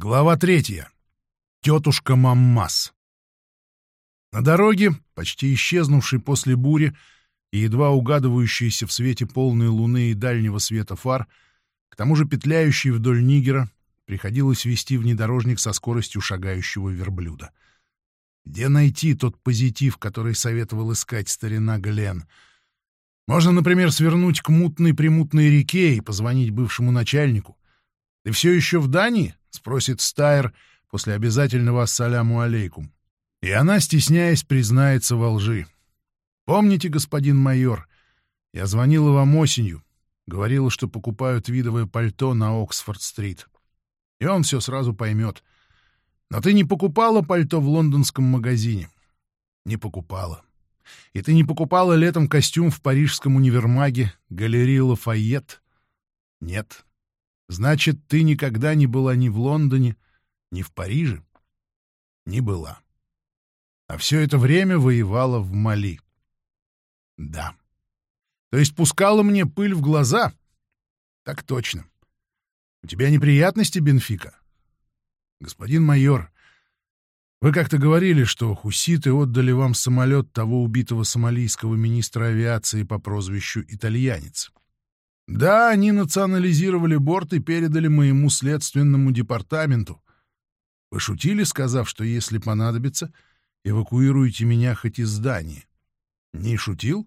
Глава третья. Тетушка Маммас. На дороге, почти исчезнувшей после бури и едва угадывающейся в свете полной луны и дальнего света фар, к тому же петляющей вдоль Нигера, приходилось вести внедорожник со скоростью шагающего верблюда. Где найти тот позитив, который советовал искать старина Глен? Можно, например, свернуть к мутной-примутной реке и позвонить бывшему начальнику. Ты все еще в Дании? — спросит Стайр после обязательного «Ассаляму алейкум». И она, стесняясь, признается во лжи. «Помните, господин майор, я звонила вам осенью, говорила, что покупаю твидовое пальто на Оксфорд-стрит. И он все сразу поймет. Но ты не покупала пальто в лондонском магазине. Не покупала. И ты не покупала летом костюм в парижском универмаге галереи Лафайет? Нет. Значит, ты никогда не была ни в Лондоне, ни в Париже? Не была. А все это время воевала в Мали. Да. То есть пускала мне пыль в глаза? Так точно. У тебя неприятности, Бенфика? Господин майор, вы как-то говорили, что хуситы отдали вам самолет того убитого сомалийского министра авиации по прозвищу «Итальянец». Да, они национализировали борт и передали моему следственному департаменту. Вы шутили, сказав, что если понадобится, эвакуируете меня хоть из здания. Не шутил?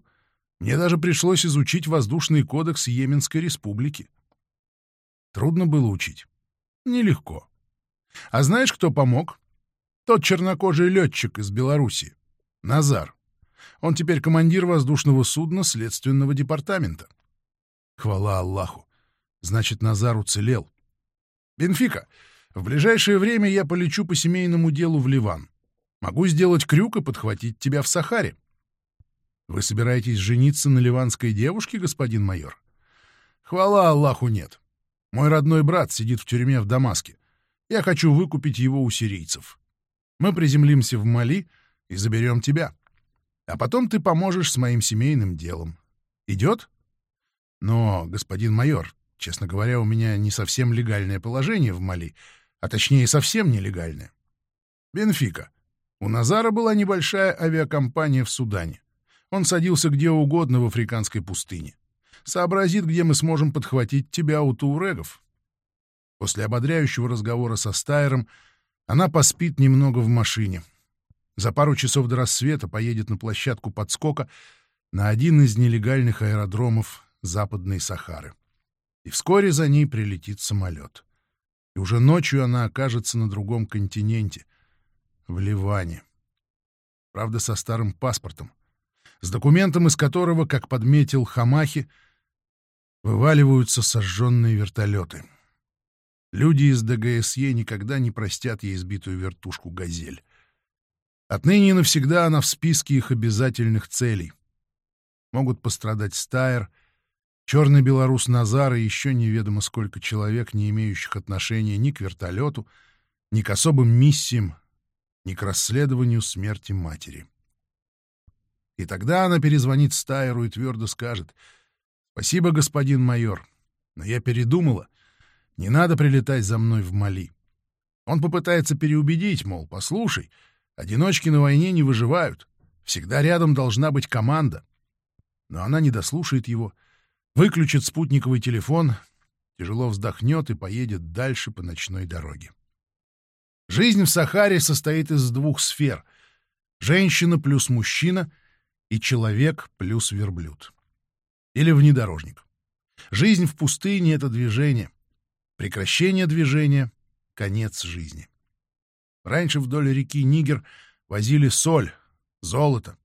Мне даже пришлось изучить воздушный кодекс Йеменской республики. Трудно было учить. Нелегко. А знаешь, кто помог? Тот чернокожий летчик из Белоруссии. Назар. Он теперь командир воздушного судна следственного департамента. Хвала Аллаху. Значит, Назар уцелел. Бенфика, в ближайшее время я полечу по семейному делу в Ливан. Могу сделать крюк и подхватить тебя в Сахаре. Вы собираетесь жениться на ливанской девушке, господин майор? Хвала Аллаху, нет. Мой родной брат сидит в тюрьме в Дамаске. Я хочу выкупить его у сирийцев. Мы приземлимся в Мали и заберем тебя. А потом ты поможешь с моим семейным делом. Идет? Но, господин майор, честно говоря, у меня не совсем легальное положение в Мали, а точнее совсем нелегальное. Бенфика. У Назара была небольшая авиакомпания в Судане. Он садился где угодно в африканской пустыне. Сообразит, где мы сможем подхватить тебя у туурегов. После ободряющего разговора со Стайером она поспит немного в машине. За пару часов до рассвета поедет на площадку подскока на один из нелегальных аэродромов Западной Сахары. И вскоре за ней прилетит самолет. И уже ночью она окажется на другом континенте, в Ливане. Правда, со старым паспортом, с документом, из которого, как подметил Хамахи, вываливаются сожженные вертолеты. Люди из ДГСЕ никогда не простят ей сбитую вертушку «Газель». Отныне и навсегда она в списке их обязательных целей. Могут пострадать Стайер — Черный белорус Назар и еще неведомо сколько человек, не имеющих отношения ни к вертолету, ни к особым миссиям, ни к расследованию смерти матери. И тогда она перезвонит Стайеру и твердо скажет «Спасибо, господин майор, но я передумала. Не надо прилетать за мной в Мали». Он попытается переубедить, мол, послушай, одиночки на войне не выживают, всегда рядом должна быть команда. Но она не дослушает его — выключит спутниковый телефон, тяжело вздохнет и поедет дальше по ночной дороге. Жизнь в Сахаре состоит из двух сфер — женщина плюс мужчина и человек плюс верблюд. Или внедорожник. Жизнь в пустыне — это движение. Прекращение движения — конец жизни. Раньше вдоль реки Нигер возили соль, золото,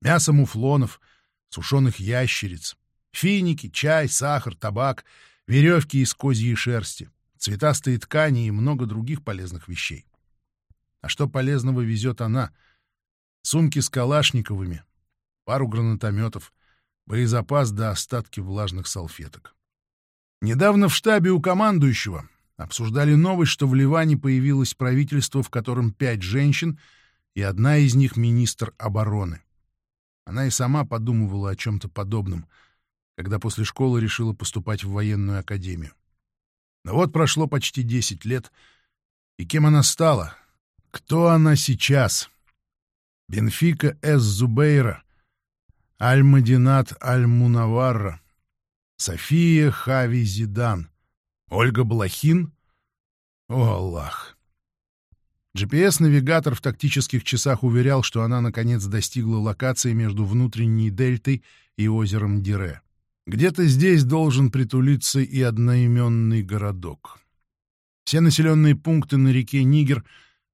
мясо муфлонов, сушеных ящериц, Финики, чай, сахар, табак, веревки из козьей шерсти, цветастые ткани и много других полезных вещей. А что полезного везет она? Сумки с калашниковыми, пару гранатометов, боезапас до остатки влажных салфеток. Недавно в штабе у командующего обсуждали новость, что в Ливане появилось правительство, в котором пять женщин, и одна из них — министр обороны. Она и сама подумывала о чем-то подобном — когда после школы решила поступать в военную академию. Но вот прошло почти 10 лет, И кем она стала? Кто она сейчас? Бенфика Эс Зубейра, Аль-Мадинат София Хави Зидан, Ольга Блохин? О, Аллах! GPS-навигатор в тактических часах уверял, что она наконец достигла локации между внутренней дельтой и озером Дире. Где-то здесь должен притулиться и одноименный городок. Все населенные пункты на реке Нигер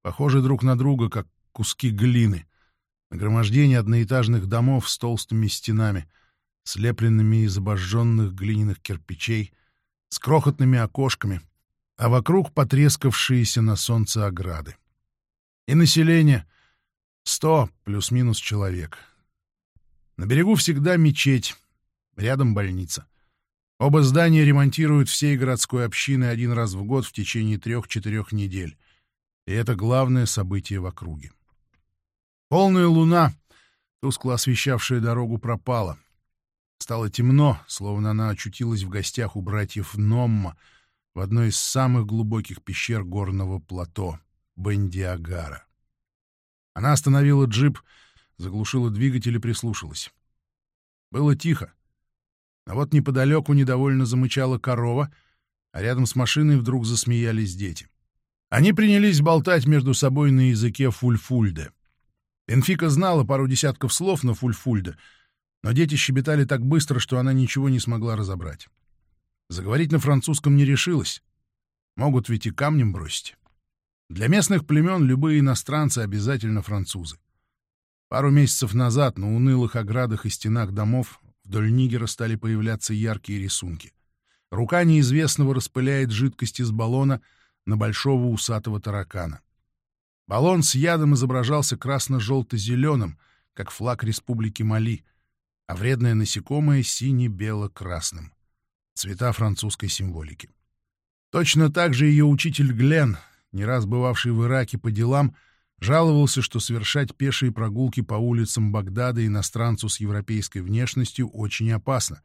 похожи друг на друга, как куски глины. Нагромождение одноэтажных домов с толстыми стенами, слепленными из обожженных глиняных кирпичей, с крохотными окошками, а вокруг потрескавшиеся на солнце ограды. И население — сто плюс-минус человек. На берегу всегда мечеть, рядом больница. Оба здания ремонтируют всей городской общины один раз в год в течение трех-четырех недель. И это главное событие в округе. Полная луна, тускло освещавшая дорогу, пропала. Стало темно, словно она очутилась в гостях у братьев Номма в одной из самых глубоких пещер горного плато — Бендиагара. Она остановила джип, заглушила двигатель и прислушалась. Было тихо. А вот неподалеку недовольно замычала корова, а рядом с машиной вдруг засмеялись дети. Они принялись болтать между собой на языке фульфульде. Бенфика знала пару десятков слов на фульфульде, но дети щебетали так быстро, что она ничего не смогла разобрать. Заговорить на французском не решилась. Могут ведь и камнем бросить. Для местных племен любые иностранцы обязательно французы. Пару месяцев назад на унылых оградах и стенах домов Вдоль Нигера стали появляться яркие рисунки. Рука неизвестного распыляет жидкость из баллона на большого усатого таракана. Баллон с ядом изображался красно-желто-зеленым, как флаг Республики Мали, а вредное насекомое — сине-бело-красным. Цвета французской символики. Точно так же ее учитель Глен, не раз бывавший в Ираке по делам, — жаловался, что совершать пешие прогулки по улицам Багдада иностранцу с европейской внешностью очень опасно,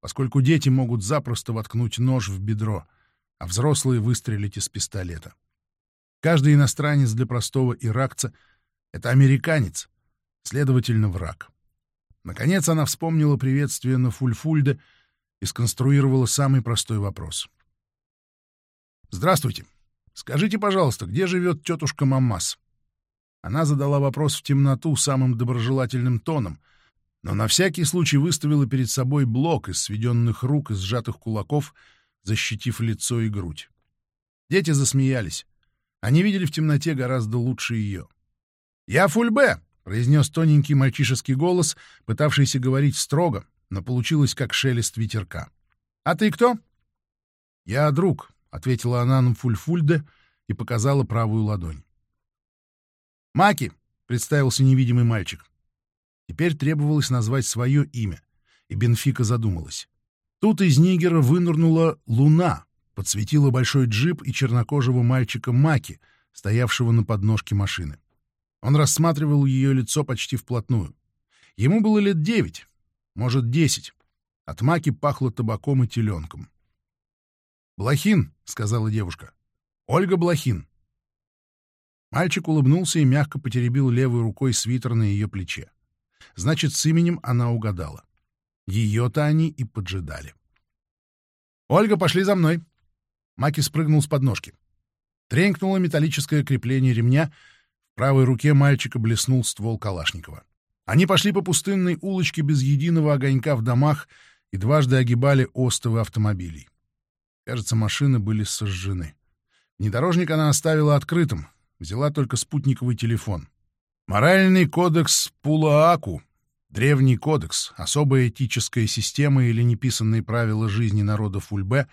поскольку дети могут запросто воткнуть нож в бедро, а взрослые выстрелить из пистолета. Каждый иностранец для простого иракца — это американец, следовательно, враг. Наконец она вспомнила приветствие на Фульфульде и сконструировала самый простой вопрос. «Здравствуйте. Скажите, пожалуйста, где живет тетушка Маммас?» Она задала вопрос в темноту самым доброжелательным тоном, но на всякий случай выставила перед собой блок из сведенных рук и сжатых кулаков, защитив лицо и грудь. Дети засмеялись. Они видели в темноте гораздо лучше ее. «Я Фульбе!» — произнес тоненький мальчишеский голос, пытавшийся говорить строго, но получилось как шелест ветерка. «А ты кто?» «Я друг», — ответила она на Фульфульде и показала правую ладонь. «Маки!» — представился невидимый мальчик. Теперь требовалось назвать свое имя, и Бенфика задумалась. Тут из Нигера вынырнула луна, подсветила большой джип и чернокожего мальчика Маки, стоявшего на подножке машины. Он рассматривал ее лицо почти вплотную. Ему было лет девять, может, десять. От Маки пахло табаком и теленком. «Блохин», — сказала девушка. «Ольга Блохин». Мальчик улыбнулся и мягко потеребил левой рукой свитер на ее плече. Значит, с именем она угадала. Ее-то они и поджидали. «Ольга, пошли за мной!» Маки спрыгнул с подножки. Тренькнуло металлическое крепление ремня. В правой руке мальчика блеснул ствол Калашникова. Они пошли по пустынной улочке без единого огонька в домах и дважды огибали остовы автомобилей. Кажется, машины были сожжены. Внедорожник она оставила открытым, взяла только спутниковый телефон. Моральный кодекс Пулааку, древний кодекс, особая этическая система или неписанные правила жизни народа Фульбе,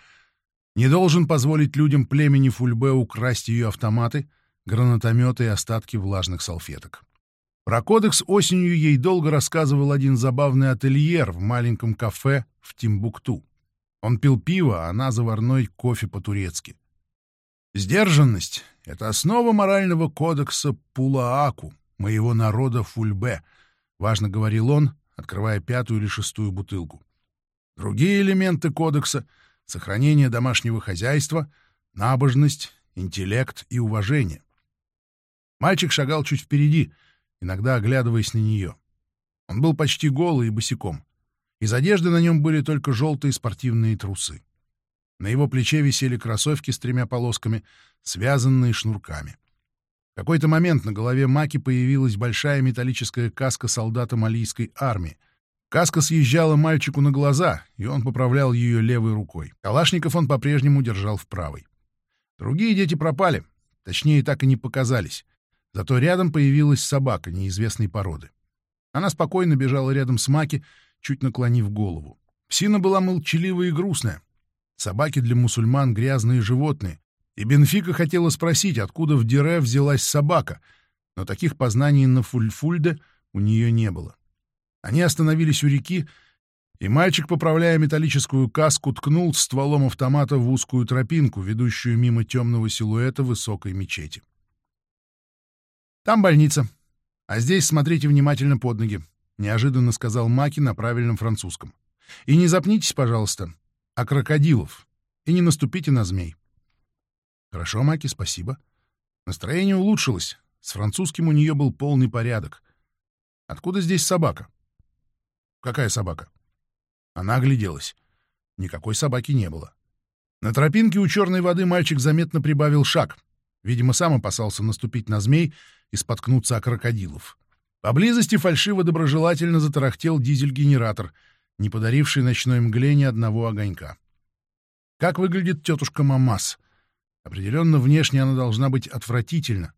не должен позволить людям племени Фульбе украсть ее автоматы, гранатометы и остатки влажных салфеток. Про кодекс осенью ей долго рассказывал один забавный ательер в маленьком кафе в Тимбукту. Он пил пиво, а она заварной кофе по-турецки. Сдержанность — это основа морального кодекса Пулааку, моего народа Фульбе, — важно говорил он, открывая пятую или шестую бутылку. Другие элементы кодекса — сохранение домашнего хозяйства, набожность, интеллект и уважение. Мальчик шагал чуть впереди, иногда оглядываясь на нее. Он был почти голый и босиком. Из одежды на нем были только желтые спортивные трусы. На его плече висели кроссовки с тремя полосками, связанные шнурками. В какой-то момент на голове Маки появилась большая металлическая каска солдата малийской армии. Каска съезжала мальчику на глаза, и он поправлял ее левой рукой. Калашников он по-прежнему держал в правой. Другие дети пропали, точнее, так и не показались. Зато рядом появилась собака неизвестной породы. Она спокойно бежала рядом с Маки, чуть наклонив голову. Псина была молчаливая и грустная. Собаки для мусульман — грязные животные. И Бенфика хотела спросить, откуда в Дире взялась собака, но таких познаний на Фульфульде у нее не было. Они остановились у реки, и мальчик, поправляя металлическую каску, ткнул стволом автомата в узкую тропинку, ведущую мимо темного силуэта высокой мечети. «Там больница. А здесь смотрите внимательно под ноги», — неожиданно сказал Маки на правильном французском. «И не запнитесь, пожалуйста а крокодилов, и не наступите на змей. Хорошо, Маки, спасибо. Настроение улучшилось. С французским у нее был полный порядок. Откуда здесь собака? Какая собака? Она огляделась. Никакой собаки не было. На тропинке у черной воды мальчик заметно прибавил шаг. Видимо, сам опасался наступить на змей и споткнуться о крокодилов. Поблизости фальшиво-доброжелательно затарахтел дизель-генератор — не подаривший ночной мгле ни одного огонька. Как выглядит тетушка Мамас? Определенно, внешне она должна быть отвратительна.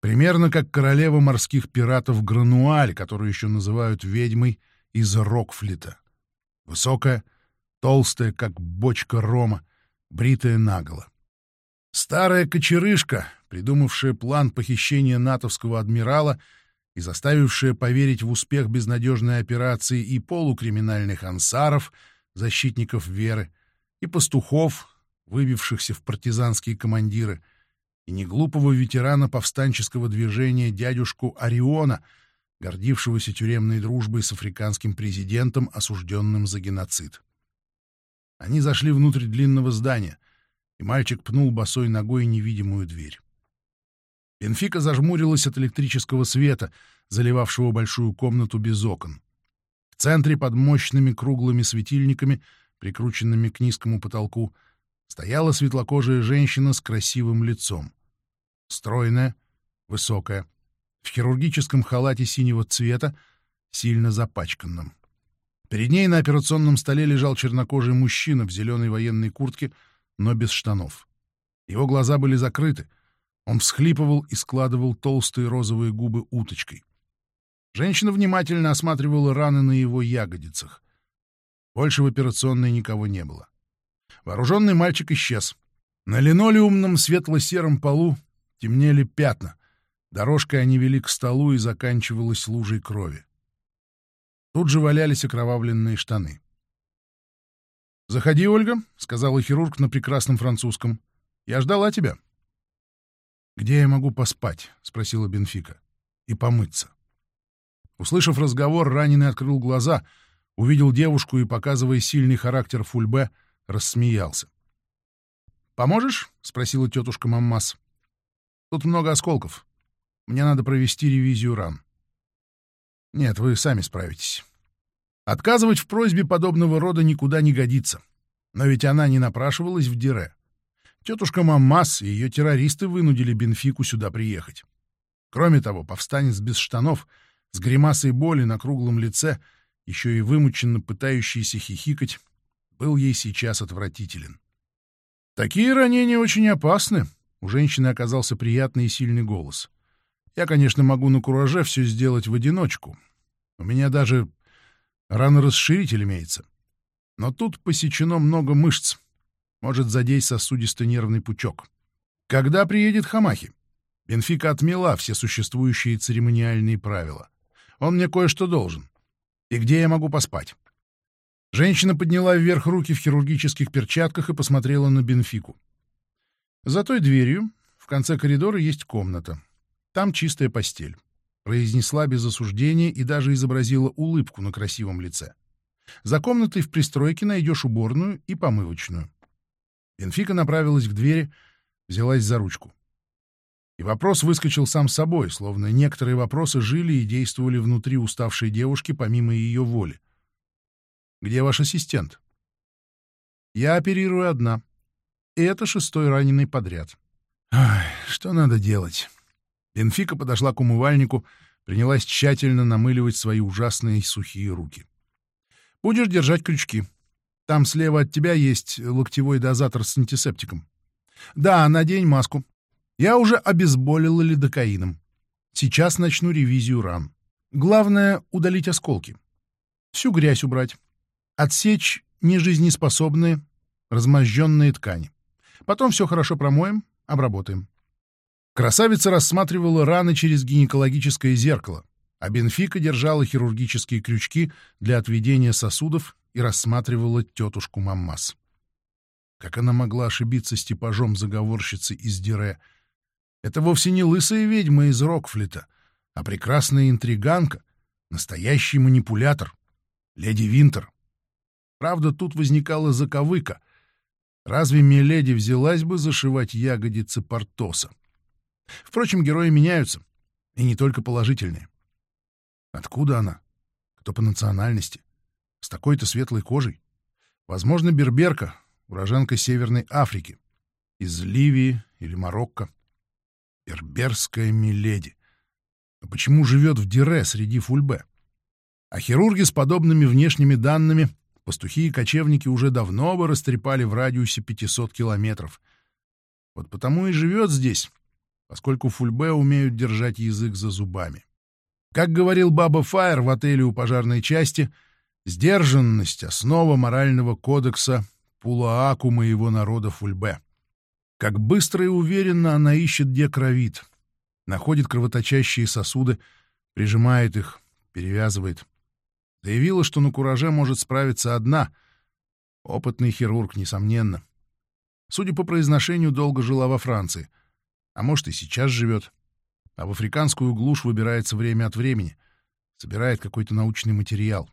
Примерно как королева морских пиратов Грануаль, которую еще называют ведьмой из Рокфлита. Высокая, толстая, как бочка рома, бритая наголо. Старая кочерышка, придумавшая план похищения натовского адмирала — и заставившая поверить в успех безнадежной операции и полукриминальных ансаров, защитников веры, и пастухов, выбившихся в партизанские командиры, и неглупого ветерана повстанческого движения дядюшку Ориона, гордившегося тюремной дружбой с африканским президентом, осужденным за геноцид. Они зашли внутрь длинного здания, и мальчик пнул босой ногой невидимую дверь. Бенфика зажмурилась от электрического света, заливавшего большую комнату без окон. В центре под мощными круглыми светильниками, прикрученными к низкому потолку, стояла светлокожая женщина с красивым лицом. Стройная, высокая, в хирургическом халате синего цвета, сильно запачканном. Перед ней на операционном столе лежал чернокожий мужчина в зеленой военной куртке, но без штанов. Его глаза были закрыты, он всхлипывал и складывал толстые розовые губы уточкой. Женщина внимательно осматривала раны на его ягодицах. Больше в операционной никого не было. Вооруженный мальчик исчез. На линолеумном светло-сером полу темнели пятна. Дорожкой они вели к столу и заканчивалась лужей крови. Тут же валялись окровавленные штаны. «Заходи, Ольга», — сказала хирург на прекрасном французском. «Я ждала тебя». «Где я могу поспать?» — спросила Бенфика. «И помыться». Услышав разговор, раненый открыл глаза, увидел девушку и, показывая сильный характер Фульбе, рассмеялся. «Поможешь?» — спросила тетушка Маммас. «Тут много осколков. Мне надо провести ревизию ран». «Нет, вы сами справитесь». Отказывать в просьбе подобного рода никуда не годится. Но ведь она не напрашивалась в Дире. Тетушка Маммас и ее террористы вынудили Бенфику сюда приехать. Кроме того, повстанец без штанов, с гримасой боли на круглом лице, еще и вымученно пытающийся хихикать, был ей сейчас отвратителен. «Такие ранения очень опасны», — у женщины оказался приятный и сильный голос. «Я, конечно, могу на кураже все сделать в одиночку. У меня даже ранорасширитель имеется. Но тут посечено много мышц, может задеть сосудисто-нервный пучок. Когда приедет Хамахи? Бенфика отмела все существующие церемониальные правила. Он мне кое-что должен. И где я могу поспать? Женщина подняла вверх руки в хирургических перчатках и посмотрела на Бенфику. За той дверью в конце коридора есть комната. Там чистая постель. Произнесла без осуждения и даже изобразила улыбку на красивом лице. За комнатой в пристройке найдешь уборную и помывочную. Бенфика направилась к двери, взялась за ручку. И вопрос выскочил сам собой, словно некоторые вопросы жили и действовали внутри уставшей девушки помимо ее воли. «Где ваш ассистент?» «Я оперирую одна. И это шестой раненый подряд». Ай, что надо делать? Бенфика подошла к умывальнику, принялась тщательно намыливать свои ужасные сухие руки. «Будешь держать крючки. Там слева от тебя есть локтевой дозатор с антисептиком. Да, надень маску. Я уже обезболила лидокаином. Сейчас начну ревизию ран. Главное — удалить осколки. Всю грязь убрать. Отсечь нежизнеспособные, размозженные ткани. Потом все хорошо промоем, обработаем. Красавица рассматривала раны через гинекологическое зеркало, а Бенфика держала хирургические крючки для отведения сосудов и рассматривала тетушку Маммас. Как она могла ошибиться с типажом заговорщицы из Дире? Это вовсе не лысая ведьма из Рокфлита, а прекрасная интриганка, настоящий манипулятор, леди Винтер. Правда, тут возникала заковыка. Разве Миледи взялась бы зашивать ягодицы Портоса? Впрочем, герои меняются, и не только положительные. Откуда она? Кто по национальности? С такой-то светлой кожей? Возможно, берберка, уроженка Северной Африки, из Ливии или Марокко. Берберская миледи. Но почему живет в Дире среди фульбе? А хирурги с подобными внешними данными пастухи и кочевники уже давно бы растрепали в радиусе 500 километров. Вот потому и живет здесь, поскольку фульбе умеют держать язык за зубами. Как говорил Баба Фаер в отеле у пожарной части, сдержанность — основа морального кодекса Пулааку моего народа фульбе. Как быстро и уверенно она ищет, где кровит, находит кровоточащие сосуды, прижимает их, перевязывает — Заявила, что на кураже может справиться одна. Опытный хирург, несомненно. Судя по произношению, долго жила во Франции. А может, и сейчас живет. А в африканскую глушь выбирается время от времени. Собирает какой-то научный материал.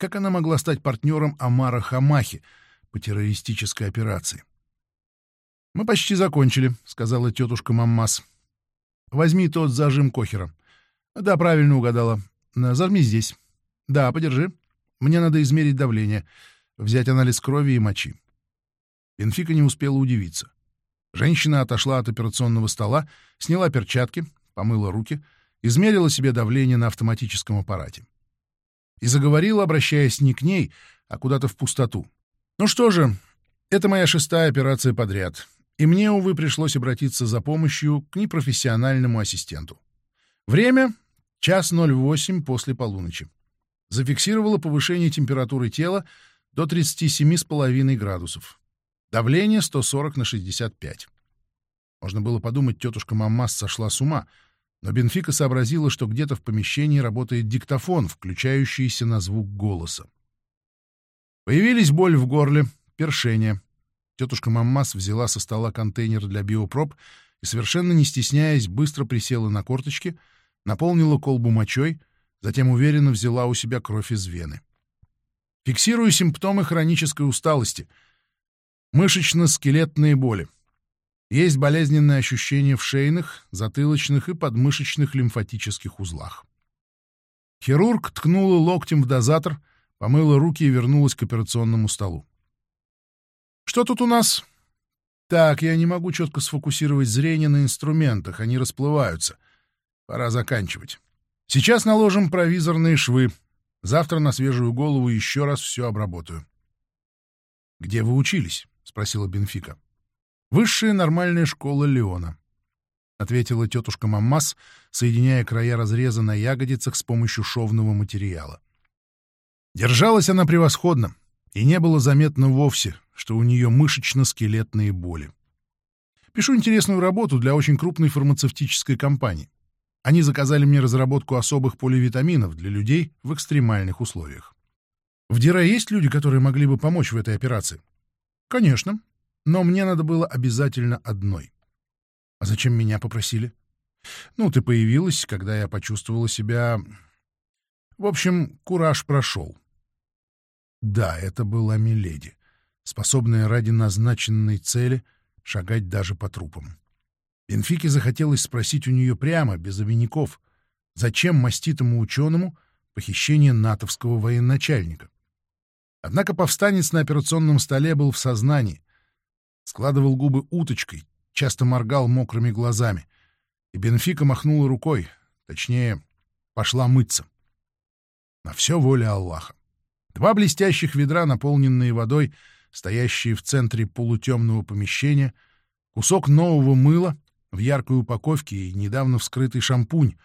Как она могла стать партнером Амара Хамахи по террористической операции? «Мы почти закончили», — сказала тетушка Маммас. «Возьми тот зажим Кохера». «Да, правильно угадала. Зажми здесь». «Да, подержи. Мне надо измерить давление, взять анализ крови и мочи». Бенфика не успела удивиться. Женщина отошла от операционного стола, сняла перчатки, помыла руки, измерила себе давление на автоматическом аппарате. И заговорила, обращаясь не к ней, а куда-то в пустоту. «Ну что же, это моя шестая операция подряд, и мне, увы, пришлось обратиться за помощью к непрофессиональному ассистенту. Время — час 08 после полуночи зафиксировала повышение температуры тела до 37,5 градусов. Давление 140 на 65. Можно было подумать, тетушка Маммас сошла с ума, но Бенфика сообразила, что где-то в помещении работает диктофон, включающийся на звук голоса. Появились боль в горле, першение. Тетушка Маммас взяла со стола контейнер для биопроб и, совершенно не стесняясь, быстро присела на корточки, наполнила колбу мочой — затем уверенно взяла у себя кровь из вены. Фиксирую симптомы хронической усталости. Мышечно-скелетные боли. Есть болезненные ощущения в шейных, затылочных и подмышечных лимфатических узлах. Хирург ткнула локтем в дозатор, помыла руки и вернулась к операционному столу. «Что тут у нас?» «Так, я не могу четко сфокусировать зрение на инструментах, они расплываются. Пора заканчивать». Сейчас наложим провизорные швы. Завтра на свежую голову еще раз все обработаю. — Где вы учились? — спросила Бенфика. — Высшая нормальная школа Леона, — ответила тетушка Маммас, соединяя края разреза на ягодицах с помощью шовного материала. Держалась она превосходно, и не было заметно вовсе, что у нее мышечно-скелетные боли. Пишу интересную работу для очень крупной фармацевтической компании. Они заказали мне разработку особых поливитаминов для людей в экстремальных условиях. В Дира есть люди, которые могли бы помочь в этой операции? Конечно, но мне надо было обязательно одной. А зачем меня попросили? Ну, ты появилась, когда я почувствовала себя... В общем, кураж прошел. Да, это была Миледи, способная ради назначенной цели шагать даже по трупам. Бенфике захотелось спросить у нее прямо, без обиняков, зачем маститому ученому похищение натовского военачальника. Однако повстанец на операционном столе был в сознании, складывал губы уточкой, часто моргал мокрыми глазами, и Бенфика махнула рукой, точнее, пошла мыться. На все воля Аллаха. Два блестящих ведра, наполненные водой, стоящие в центре полутемного помещения, кусок нового мыла в яркой упаковке и недавно вскрытый шампунь.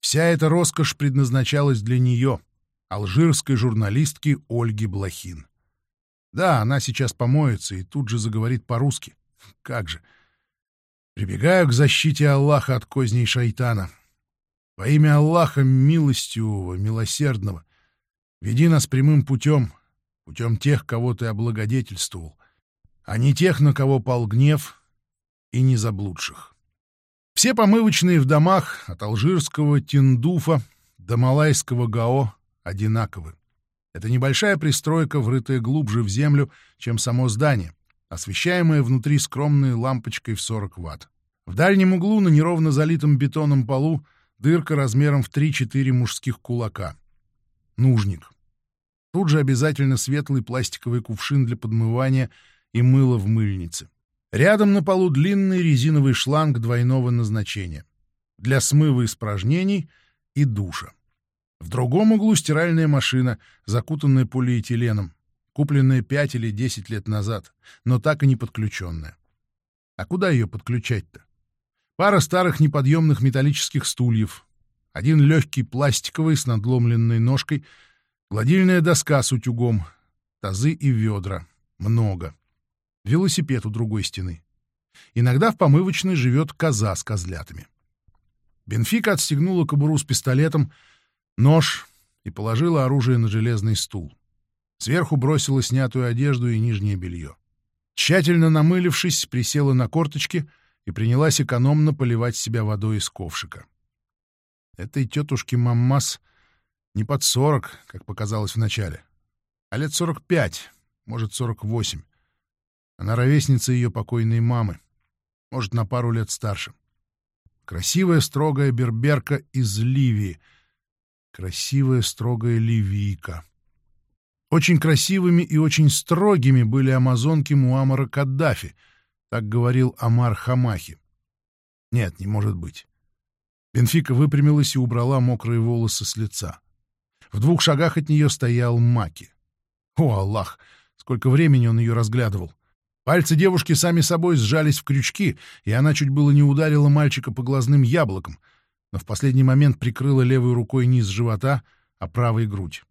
Вся эта роскошь предназначалась для нее, алжирской журналистки Ольги Блохин. Да, она сейчас помоется и тут же заговорит по-русски. Как же! Прибегаю к защите Аллаха от козней шайтана. Во имя Аллаха милостивого, милосердного, веди нас прямым путем, путем тех, кого ты облагодетельствовал, а не тех, на кого пал гнев, и не заблудших. Все помывочные в домах от алжирского Тиндуфа до малайского Гао одинаковы. Это небольшая пристройка, врытая глубже в землю, чем само здание, освещаемая внутри скромной лампочкой в 40 ватт. В дальнем углу на неровно залитом бетоном полу дырка размером в 3-4 мужских кулака. Нужник. Тут же обязательно светлый пластиковый кувшин для подмывания и мыло в мыльнице. Рядом на полу длинный резиновый шланг двойного назначения для смыва испражнений и душа. В другом углу стиральная машина, закутанная полиэтиленом, купленная пять или десять лет назад, но так и не подключенная. А куда ее подключать-то? Пара старых неподъемных металлических стульев, один легкий пластиковый с надломленной ножкой, гладильная доска с утюгом, тазы и ведра. Много. Велосипед у другой стены. Иногда в помывочной живет коза с козлятами. Бенфика отстегнула кобуру с пистолетом, нож и положила оружие на железный стул. Сверху бросила снятую одежду и нижнее белье. Тщательно намылившись, присела на корточки и принялась экономно поливать себя водой из ковшика. Этой тетушке Маммас не под сорок, как показалось вначале, а лет сорок пять, может, сорок восемь. Она ровесница ее покойной мамы, может, на пару лет старше. Красивая строгая берберка из Ливии — Красивая, строгая ливийка. Очень красивыми и очень строгими были амазонки Муамара Каддафи, так говорил Амар Хамахи. Нет, не может быть. Бенфика выпрямилась и убрала мокрые волосы с лица. В двух шагах от нее стоял Маки. О, Аллах! Сколько времени он ее разглядывал! Пальцы девушки сами собой сжались в крючки, и она чуть было не ударила мальчика по глазным яблокам, но в последний момент прикрыла левой рукой низ живота, а правой — грудь.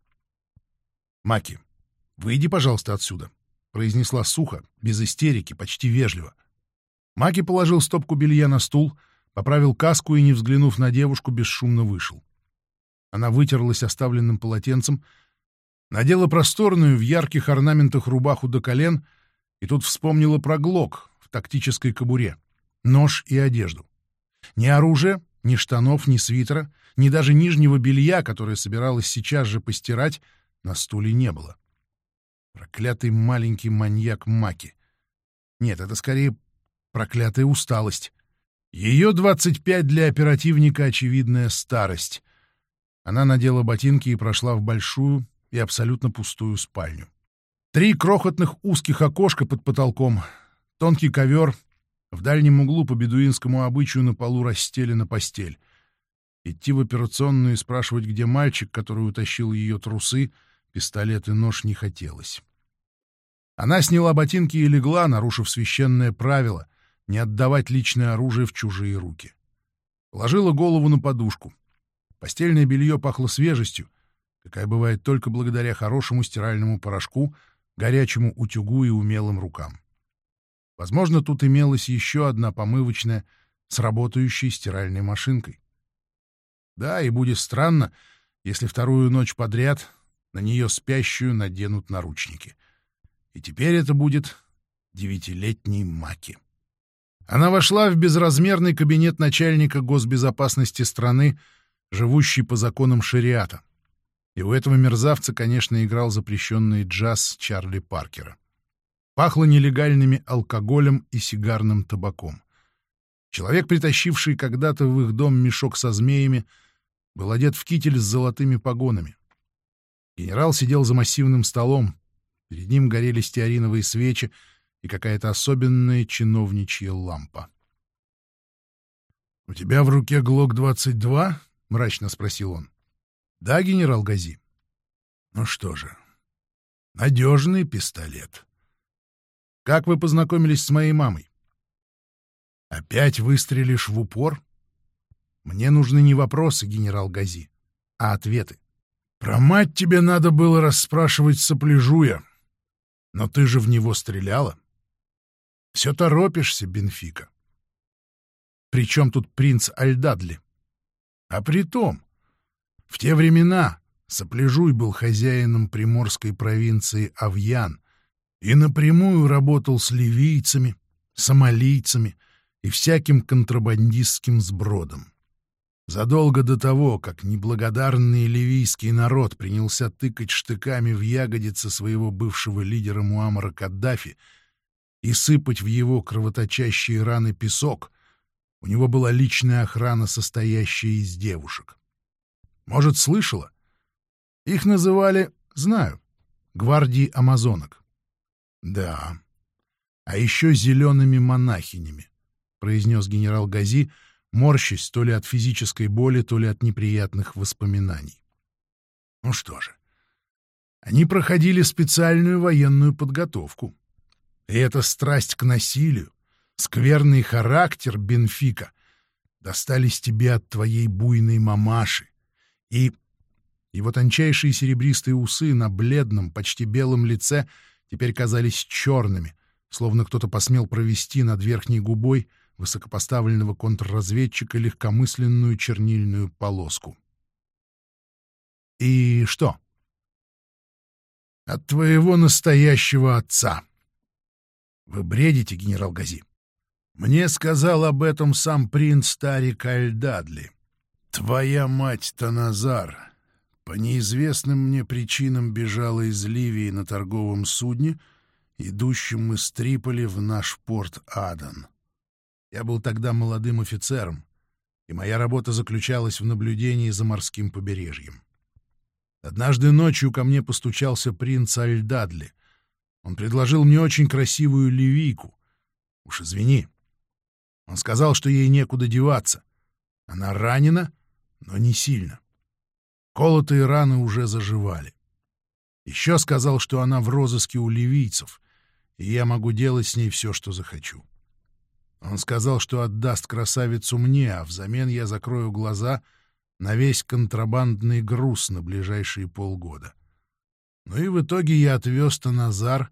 «Маки, выйди, пожалуйста, отсюда», — произнесла сухо, без истерики, почти вежливо. Маки положил стопку белья на стул, поправил каску и, не взглянув на девушку, бесшумно вышел. Она вытерлась оставленным полотенцем, надела просторную в ярких орнаментах рубаху до колен и тут вспомнила про глок в тактической кобуре, нож и одежду. Не оружие, ни штанов, ни свитера, ни даже нижнего белья, которое собиралась сейчас же постирать, на стуле не было. Проклятый маленький маньяк Маки. Нет, это скорее проклятая усталость. Ее 25 для оперативника — очевидная старость. Она надела ботинки и прошла в большую и абсолютно пустую спальню. Три крохотных узких окошка под потолком, тонкий ковер — в дальнем углу по бедуинскому обычаю на полу расстелена постель. Идти в операционную и спрашивать, где мальчик, который утащил ее трусы, пистолет и нож не хотелось. Она сняла ботинки и легла, нарушив священное правило — не отдавать личное оружие в чужие руки. Положила голову на подушку. Постельное белье пахло свежестью, какая бывает только благодаря хорошему стиральному порошку, горячему утюгу и умелым рукам. Возможно, тут имелась еще одна помывочная с работающей стиральной машинкой. Да, и будет странно, если вторую ночь подряд на нее спящую наденут наручники. И теперь это будет девятилетний Маки. Она вошла в безразмерный кабинет начальника госбезопасности страны, живущий по законам шариата. И у этого мерзавца, конечно, играл запрещенный джаз Чарли Паркера. Пахло нелегальными алкоголем и сигарным табаком. Человек, притащивший когда-то в их дом мешок со змеями, был одет в китель с золотыми погонами. Генерал сидел за массивным столом. Перед ним горели стеариновые свечи и какая-то особенная чиновничья лампа. — У тебя в руке ГЛОК-22? — мрачно спросил он. — Да, генерал Гази. — Ну что же, надежный пистолет. — Как вы познакомились с моей мамой? — Опять выстрелишь в упор? Мне нужны не вопросы, генерал Гази, а ответы. Про мать тебе надо было расспрашивать сопляжуя. Но ты же в него стреляла. Все торопишься, Бенфика. Причем тут принц Альдадли? А при том, в те времена Сопляжуй был хозяином приморской провинции Авьян и напрямую работал с ливийцами, сомалийцами и всяким контрабандистским сбродом. Задолго до того, как неблагодарный ливийский народ принялся тыкать штыками в ягодицы своего бывшего лидера Муаммара Каддафи и сыпать в его кровоточащие раны песок, у него была личная охрана, состоящая из девушек. Может, слышала? Их называли, знаю, гвардии амазонок. Да, а еще зелеными монахинями, — произнес генерал Гази, — морщась то ли от физической боли, то ли от неприятных воспоминаний. Ну что же, они проходили специальную военную подготовку. И эта страсть к насилию, скверный характер Бенфика достались тебе от твоей буйной мамаши. И его тончайшие серебристые усы на бледном, почти белом лице теперь казались черными, словно кто-то посмел провести над верхней губой высокопоставленного контрразведчика легкомысленную чернильную полоску. «И что?» «От твоего настоящего отца». «Вы бредите, генерал Гази?» «Мне сказал об этом сам принц Тарик Аль-Дадли. Твоя мать Таназар по неизвестным мне причинам бежала из Ливии на торговом судне, идущем из Триполи в наш порт Адан. Я был тогда молодым офицером, и моя работа заключалась в наблюдении за морским побережьем. Однажды ночью ко мне постучался принц Альдадли. Он предложил мне очень красивую ливийку. Уж извини. Он сказал, что ей некуда деваться. Она ранена, но не сильно. Колотые раны уже заживали. Еще сказал, что она в розыске у ливийцев, и я могу делать с ней все, что захочу. Он сказал, что отдаст красавицу мне, а взамен я закрою глаза на весь контрабандный груз на ближайшие полгода. Ну и в итоге я отвез Таназар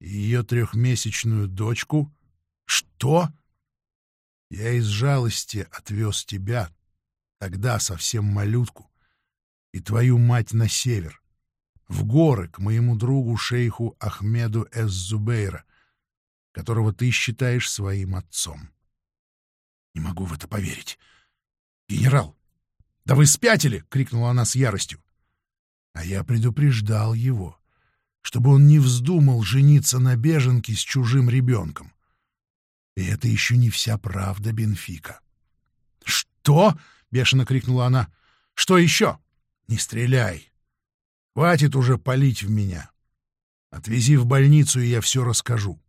и ее трехмесячную дочку. Что? Я из жалости отвез тебя, тогда совсем малютку, и твою мать на север, в горы к моему другу шейху Ахмеду Эс-Зубейра, которого ты считаешь своим отцом. Не могу в это поверить. Генерал, да вы спятили! — крикнула она с яростью. А я предупреждал его, чтобы он не вздумал жениться на беженке с чужим ребенком. И это еще не вся правда, Бенфика. «Что?» — бешено крикнула она. «Что еще?» «Не стреляй! Хватит уже палить в меня. Отвези в больницу, и я все расскажу.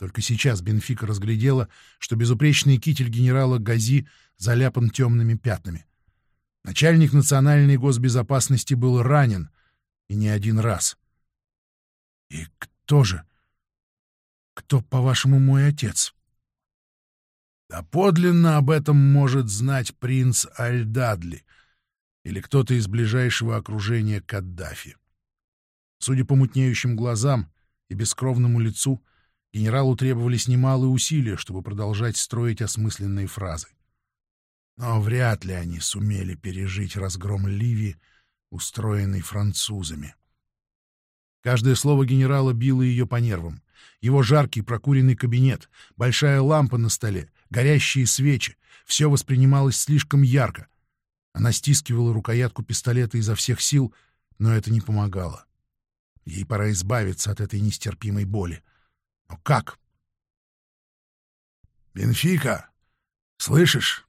Только сейчас Бенфика разглядела, что безупречный китель генерала Гази заляпан темными пятнами. Начальник национальной госбезопасности был ранен, и не один раз. «И кто же? Кто, по-вашему, мой отец?» «Да подлинно об этом может знать принц Аль-Дадли или кто-то из ближайшего окружения Каддафи. Судя по мутнеющим глазам и бескровному лицу, Генералу требовались немалые усилия, чтобы продолжать строить осмысленные фразы. Но вряд ли они сумели пережить разгром Ливии, устроенный французами. Каждое слово генерала било ее по нервам. Его жаркий прокуренный кабинет, большая лампа на столе, горящие свечи — все воспринималось слишком ярко. Она стискивала рукоятку пистолета изо всех сил, но это не помогало. Ей пора избавиться от этой нестерпимой боли. Но как? «Бенфика, слышишь?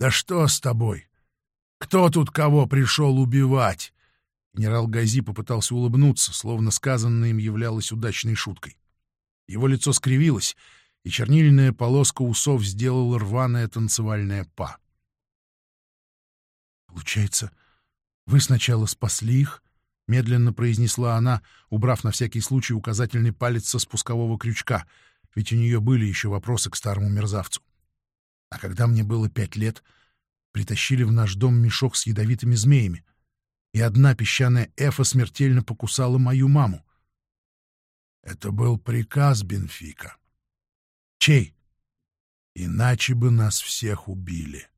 Да что с тобой? Кто тут кого пришел убивать?» Генерал Гази попытался улыбнуться, словно сказанное им являлось удачной шуткой. Его лицо скривилось, и чернильная полоска усов сделала рваное танцевальное па. «Получается, вы сначала спасли их?» — медленно произнесла она, убрав на всякий случай указательный палец со спускового крючка, ведь у нее были еще вопросы к старому мерзавцу. А когда мне было пять лет, притащили в наш дом мешок с ядовитыми змеями, и одна песчаная эфа смертельно покусала мою маму. Это был приказ Бенфика. Чей? Иначе бы нас всех убили.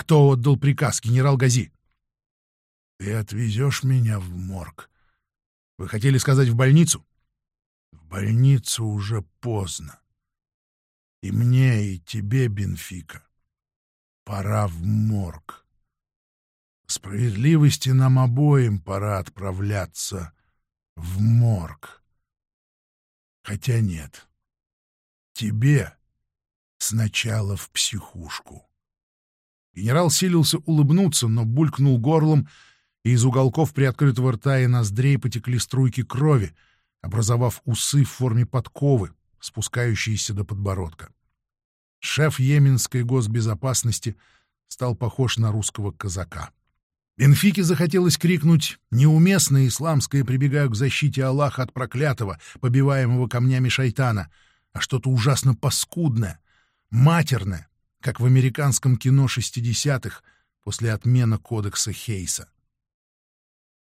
Кто отдал приказ, генерал Гази? Ты отвезешь меня в морг. Вы хотели сказать в больницу? В больницу уже поздно. И мне, и тебе, Бенфика, пора в морг. Справедливости нам обоим пора отправляться в морг. Хотя нет, тебе сначала в психушку. Генерал силился улыбнуться, но булькнул горлом, и из уголков приоткрытого рта и ноздрей потекли струйки крови, образовав усы в форме подковы, спускающиеся до подбородка. Шеф Йеменской госбезопасности стал похож на русского казака. Бенфике захотелось крикнуть неуместное исламское «прибегаю к защите Аллаха от проклятого, побиваемого камнями шайтана», а что-то ужасно паскудное, матерное, как в американском кино 60-х после отмена кодекса Хейса.